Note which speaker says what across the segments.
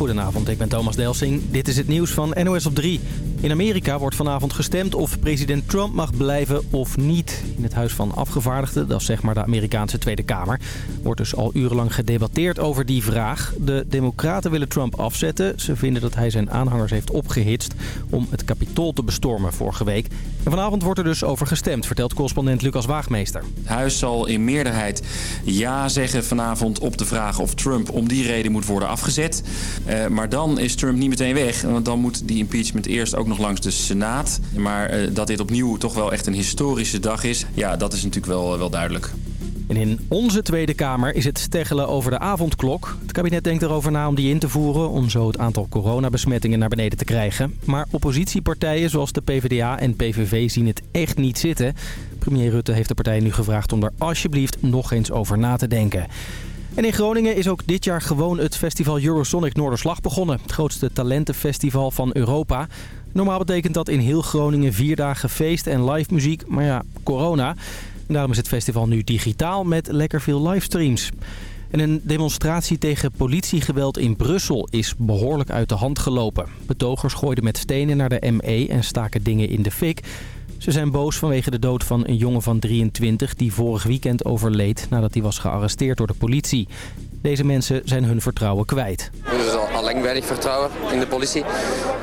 Speaker 1: Goedenavond, ik ben Thomas Delsing. Dit is het nieuws van NOS op 3. In Amerika wordt vanavond gestemd of president Trump mag blijven of niet. In het Huis van Afgevaardigden, dat is zeg maar de Amerikaanse Tweede Kamer... wordt dus al urenlang gedebatteerd over die vraag. De democraten willen Trump afzetten. Ze vinden dat hij zijn aanhangers heeft opgehitst om het kapitool te bestormen vorige week. En vanavond wordt er dus over gestemd, vertelt correspondent Lucas Waagmeester.
Speaker 2: Het huis zal in meerderheid ja zeggen vanavond op de vraag of Trump om die reden moet worden afgezet. Uh, maar dan is Trump niet meteen weg, want dan moet die impeachment eerst ook nog langs de Senaat. Maar uh, dat dit opnieuw toch wel echt een historische dag is, ja, dat is natuurlijk wel, wel duidelijk.
Speaker 1: En in onze Tweede Kamer is het steggelen over de avondklok. Het kabinet denkt erover na om die in te voeren... om zo het aantal coronabesmettingen naar beneden te krijgen. Maar oppositiepartijen zoals de PvdA en PVV zien het echt niet zitten. Premier Rutte heeft de partij nu gevraagd om er alsjeblieft nog eens over na te denken. En in Groningen is ook dit jaar gewoon het festival Eurosonic Noorderslag begonnen. Het grootste talentenfestival van Europa. Normaal betekent dat in heel Groningen vier dagen feest en live muziek. Maar ja, corona. Daarom is het festival nu digitaal met lekker veel livestreams. En een demonstratie tegen politiegeweld in Brussel is behoorlijk uit de hand gelopen. Betogers gooiden met stenen naar de ME en staken dingen in de fik. Ze zijn boos vanwege de dood van een jongen van 23 die vorig weekend overleed nadat hij was gearresteerd door de politie. Deze mensen zijn hun vertrouwen kwijt.
Speaker 3: Er is al, al lang weinig vertrouwen in de politie.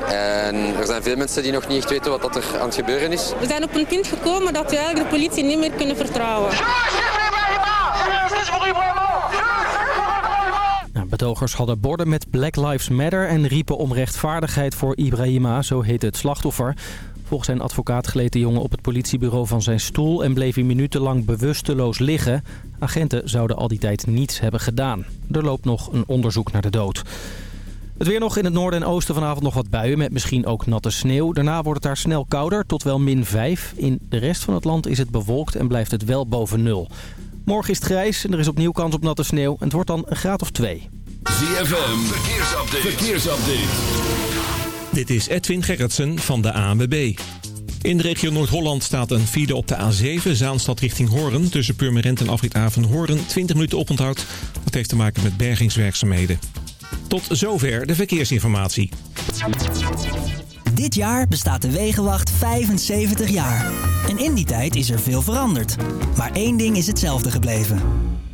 Speaker 3: En er zijn veel mensen die nog niet echt weten wat er aan het gebeuren is.
Speaker 4: We zijn op een punt gekomen dat we eigenlijk de politie niet meer kunnen vertrouwen.
Speaker 1: Betogers hadden borden met Black Lives Matter en riepen om rechtvaardigheid voor Ibrahima, zo heet het slachtoffer. Volgens zijn advocaat gleed de jongen op het politiebureau van zijn stoel en bleef hij minutenlang bewusteloos liggen. Agenten zouden al die tijd niets hebben gedaan. Er loopt nog een onderzoek naar de dood. Het weer nog in het noorden en oosten vanavond nog wat buien met misschien ook natte sneeuw. Daarna wordt het daar snel kouder tot wel min 5. In de rest van het land is het bewolkt en blijft het wel boven nul. Morgen is het grijs en er is opnieuw kans op natte sneeuw. En het wordt dan een graad of 2.
Speaker 5: ZFM, verkeersupdate. verkeersupdate.
Speaker 6: Dit is Edwin Gerritsen van de ANWB. In de regio Noord-Holland staat een file op de A7, Zaanstad richting Hoorn. Tussen Purmerend en Afrithaven Hoorn, 20 minuten oponthoud. Dat heeft te maken met bergingswerkzaamheden. Tot zover de verkeersinformatie.
Speaker 7: Dit jaar bestaat de Wegenwacht 75 jaar. En in die tijd is er veel veranderd. Maar één ding is hetzelfde gebleven.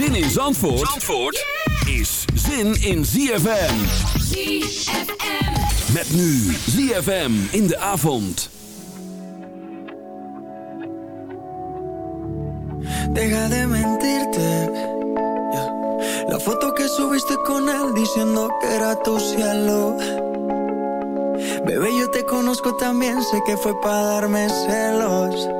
Speaker 5: Zin in Zandvoort, Zandvoort is zin in ZFM. ZFM. Met nu ZFM in de avond.
Speaker 8: Deja de mentirte. La foto que subiste con él diciendo que era tu cielo. Bebé, yo te conozco también, sé que fue para darme celos.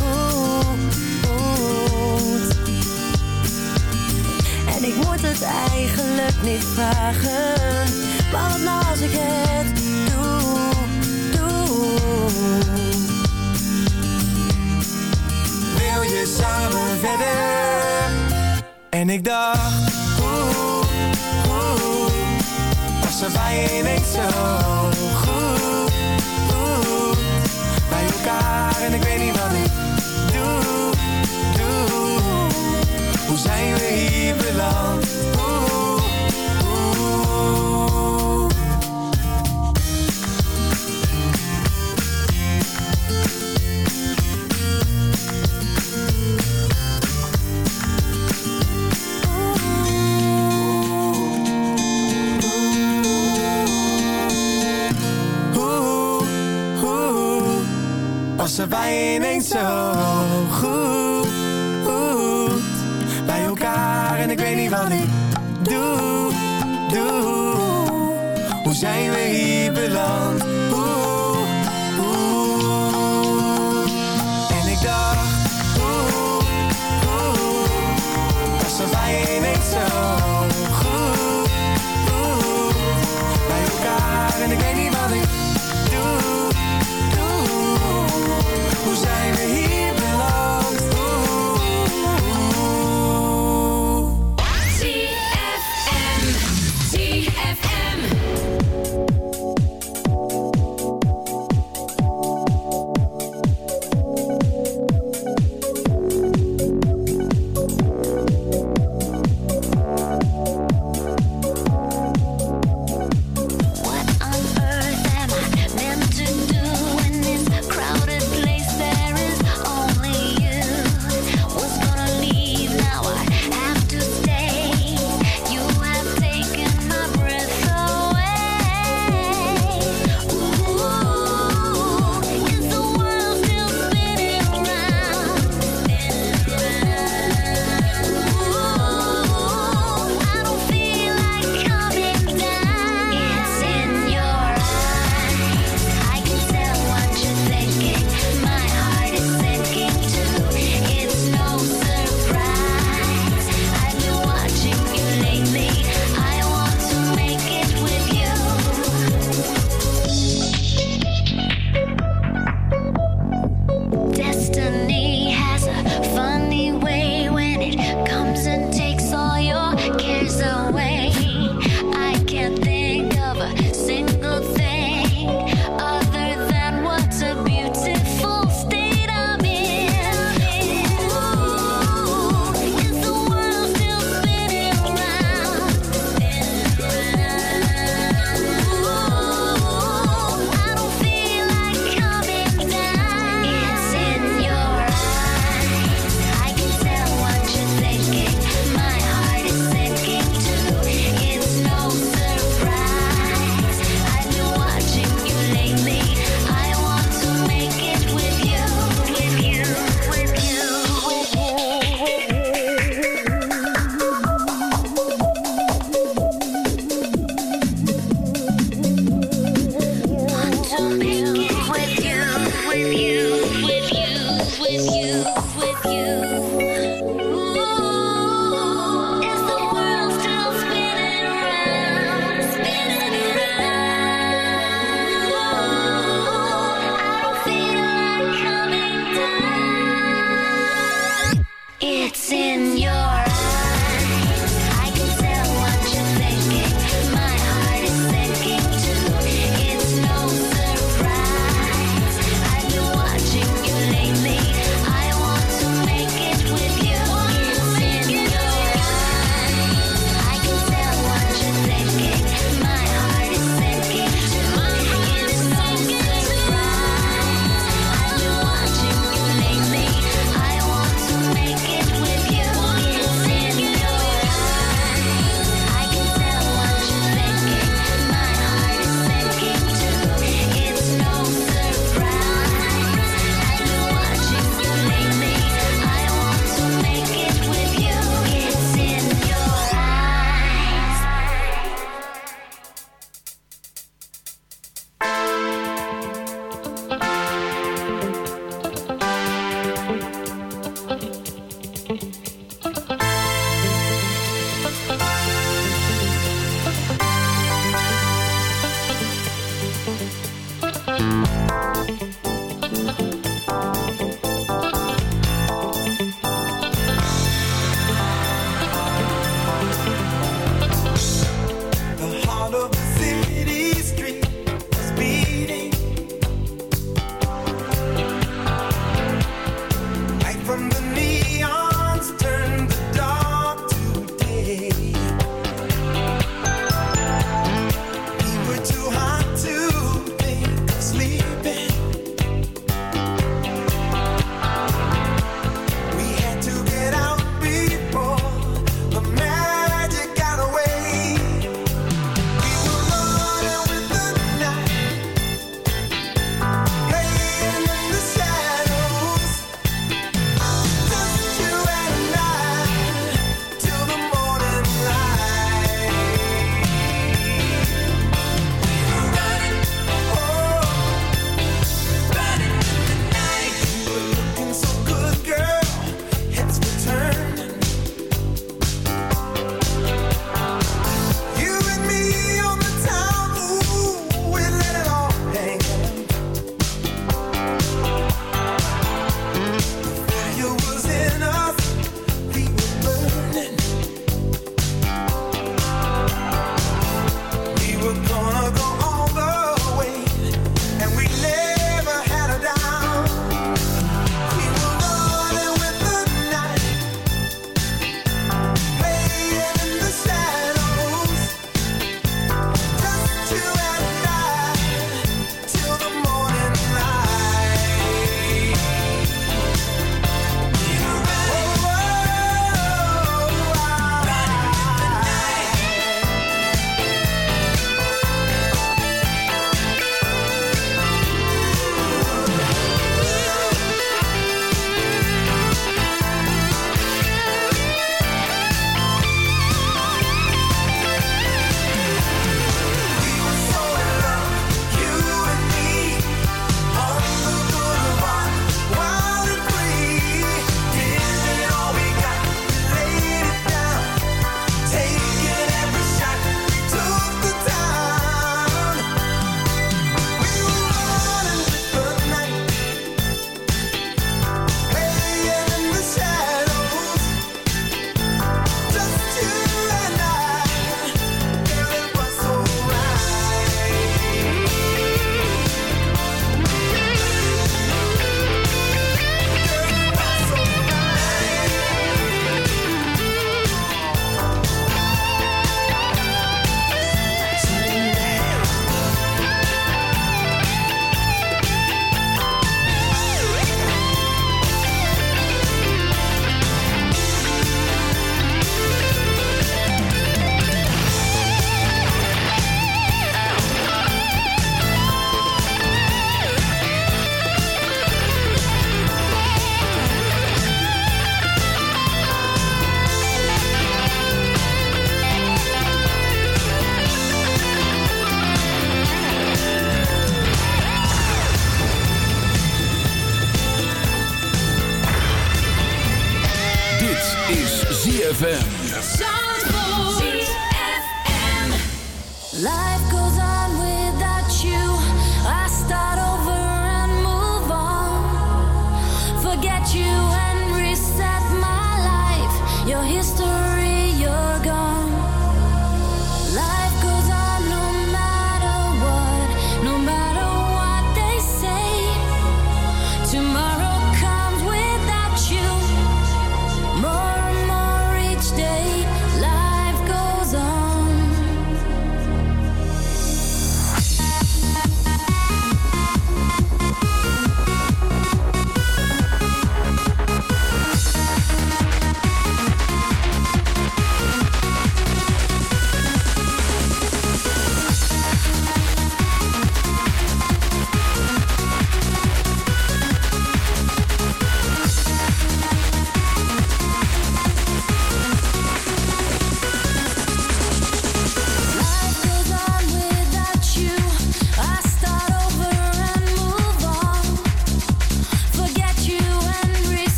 Speaker 9: niet vragen. Maar wat nou als ik het doe, doe.
Speaker 10: Wil je samen verder? En ik dacht, oeh, oeh Was er bij ineens zo goed, oeh Bij elkaar en ik weet niet wat ik doe, doe Hoe zijn we hier beland? Zijn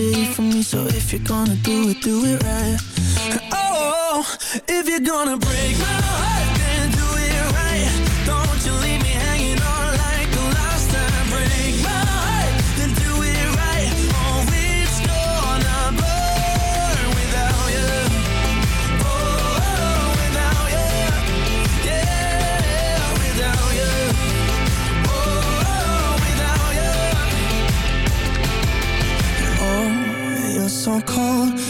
Speaker 8: city for me So if you're gonna do it, do it right. Oh, if you're gonna break my heart.
Speaker 11: phone call.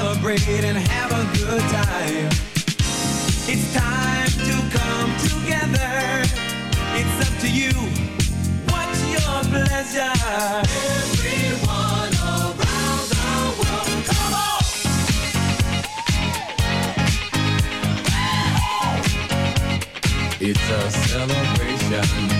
Speaker 12: Celebrate and have a good time. It's time to come together. It's up to you. What's your pleasure? Everyone around the world, come on! It's a celebration.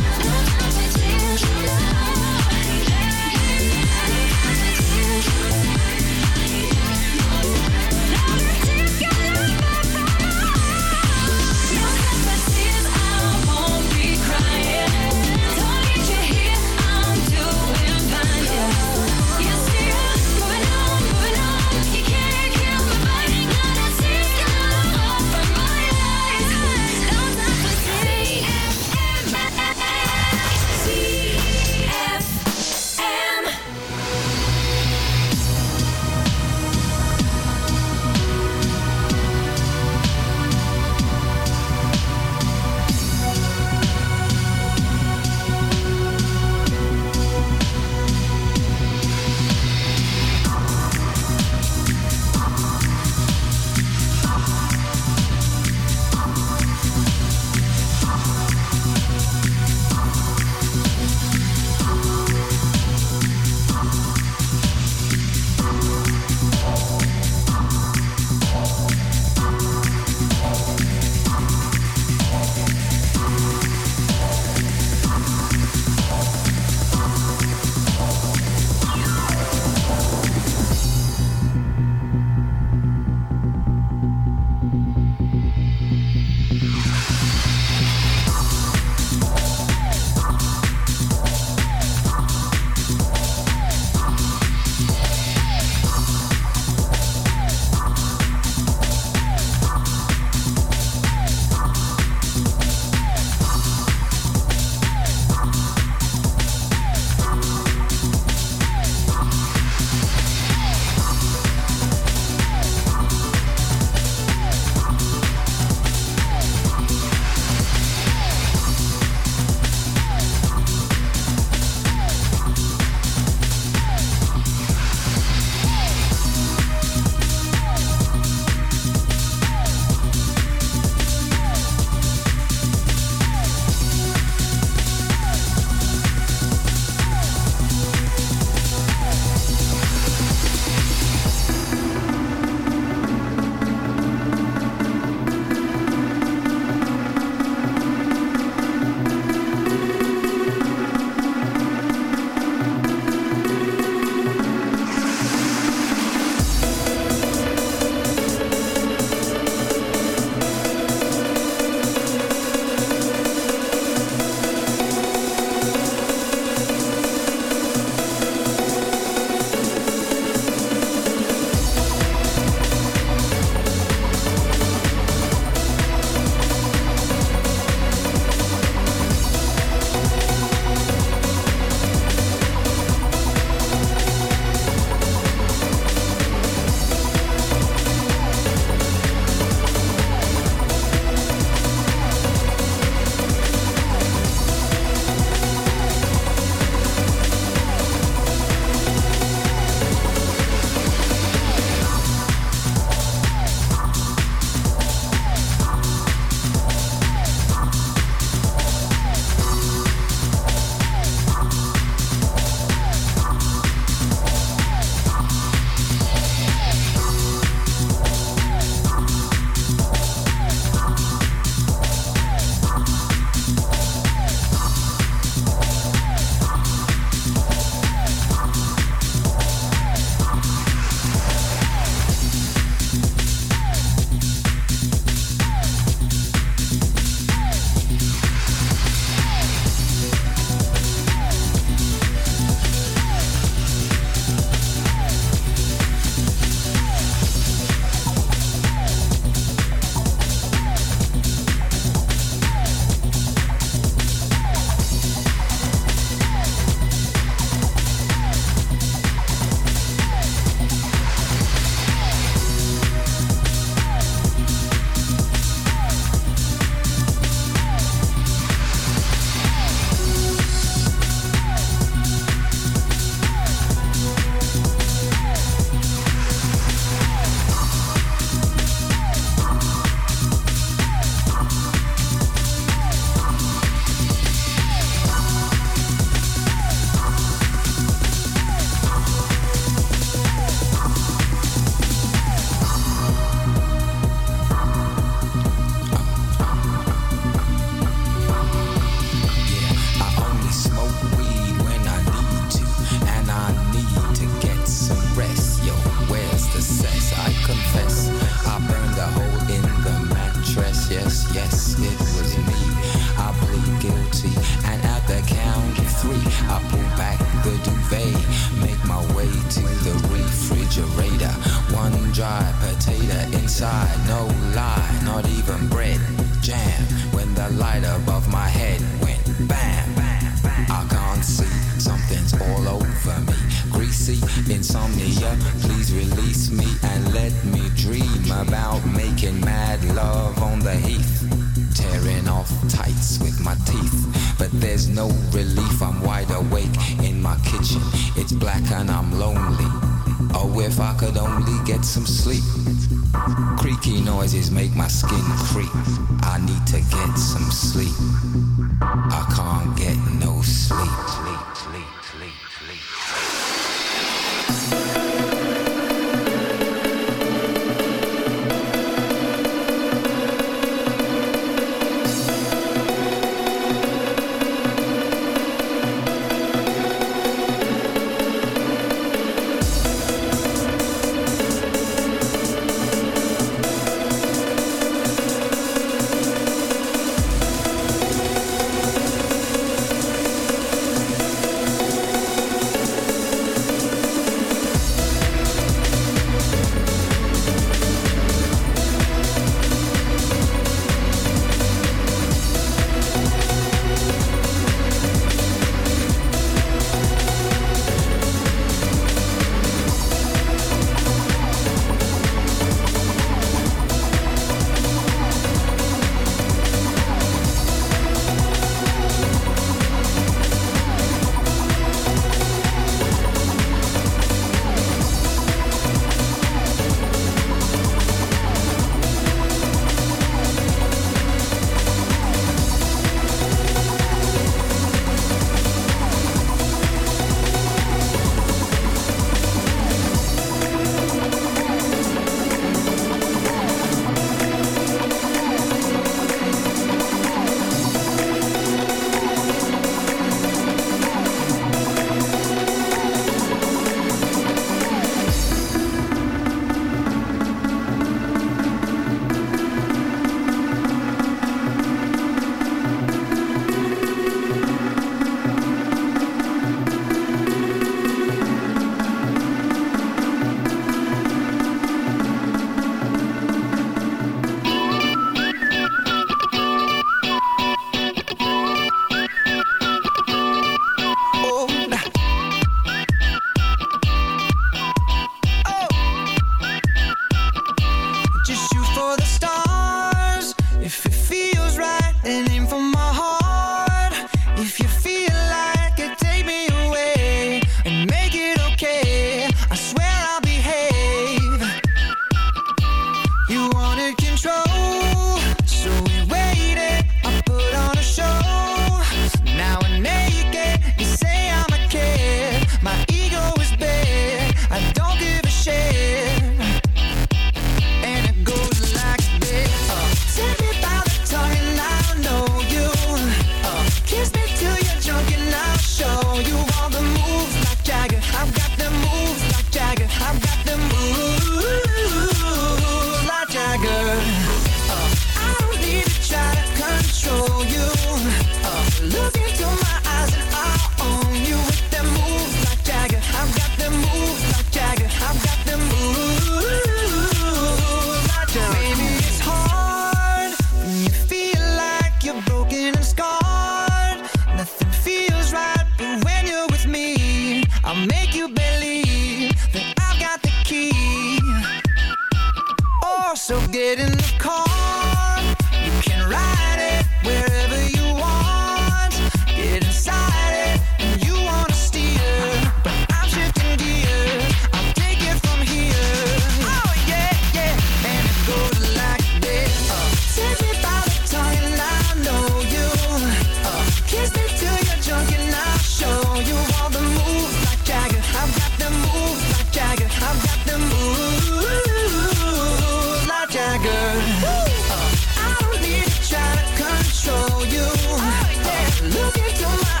Speaker 11: Look into my